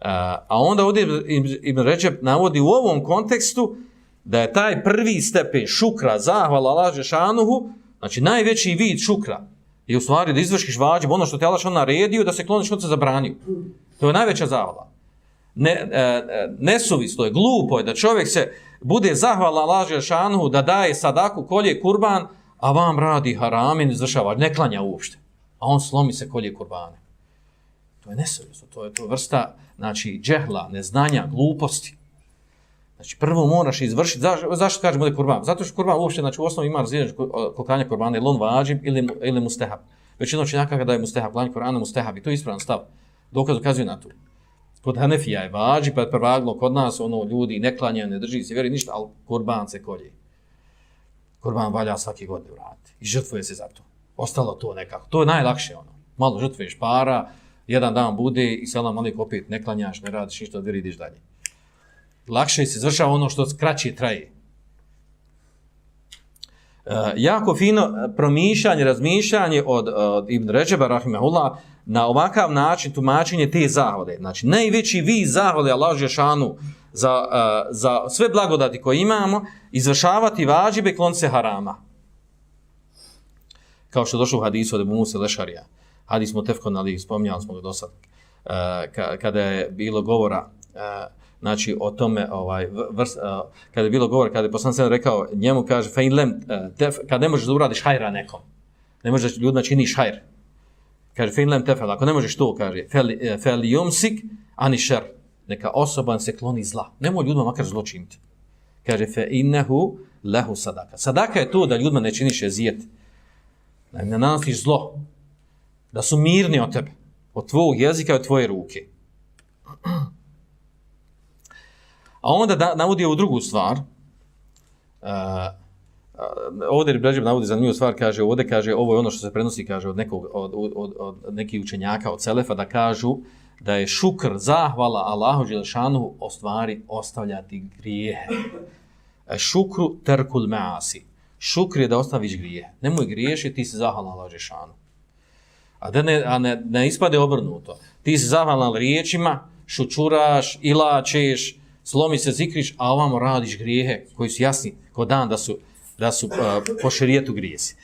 a onda ovdje Ibn Ređeb navodi u ovom kontekstu da je taj prvi stepen šukra, zahvala Allah Žešanuhu, znači najveći vid šukra, je u stvari da izvršiš vađib ono što te Allah naredio da se kloniš od se zabranio. To je najveća zahvala. Ne, e, e nesuvislo je, glupo je da čovjek se bude zahvala Allah Žešanuhu da daje sadaku kolje kurban, a vam radi haramin, izvršava, ne klanja uopšte. A on slomi se kolje kurbane. To je nesuvislo, to je to vrsta znači, džehla, neznanja, gluposti. Znači, prvo moraš izvršiti, zašto, zašto kažemo da je kurban? Zato što kurban uopšte, znači, u osnovi ima razvijenje klanja kurbana, ili on vađib ili, ili mustehab. Većina će kada da je mustehab, klanja kurbana mustehab, i to je ispravan stav. Dokaz ukazuje na to. Kod Hanefija je vađi, pa je prvaglo kod nas, ono, ljudi ne klanjaju, ne drži se, vjeri ništa, ali kurban se kolje. Kurban valja svaki godin ne vrati. I žrtvuje se za to. Ostalo to nekako. To je najlakše, ono. Malo žrtvuješ para, jedan dan bude i selam alik opet ne klanjaš, ne radiš ništa, da ideš dalje. Lakše se izvršava ono što kraće traje. Uh, jako fino e, promišljanje, razmišljanje od, e, od Ibn Ređeba, rahimahullah, na ovakav način tumačenje te zahvale. Znači, najveći vi zahvale Allah Žešanu za, uh, za sve blagodati koje imamo, izvršavati vađibe klonce harama. Kao što je došlo u hadisu od Ebu Musa Lešarija. Uh, hadis mutefkon, ali spominjali smo ga do sad, e, kada je bilo govora, e, znači o tome, ovaj, vrst, uh, e, kada je bilo govora, kada je poslan sen rekao, njemu kaže, fe lem, tef, kad ne možeš da uradiš hajra nekom, ne možeš da ljudima činiš hajr, kaže, fe lem tefel, ako ne možeš to, kaže, fel, fel jumsik, ani šer, neka osoba se kloni zla, nemoj ljudima makar zlo činiti. Kaže, fe innehu lehu sadaka. Sadaka je to da ljudima ne činiš jezijet, ne nanosiš zlo, da su mirni od tebe, od tvojeg jezika i od tvoje ruke. A onda da, navodi ovu drugu stvar, uh, uh, ovdje Rebrađeb navodi zanimljivu stvar, kaže, ovdje kaže, ovo je ono što se prenosi, kaže, od, nekog, od, od, od, od nekih učenjaka, od Selefa, da kažu da je šukr, zahvala Allahu Đelšanu o stvari ostavljati grijehe. E, šukru terkul maasi. Šukr je da ostaviš grije. Nemoj griješiti, ti se zahvala Allahu Đelšanu. A da ne, a ne, ne ispade obrnuto. Ti si zahvalan riječima, šučuraš, ilačeš, slomi se, zikriš, a ovamo radiš grijehe koji su jasni kod dan da su, da su uh, po šerijetu grijesi.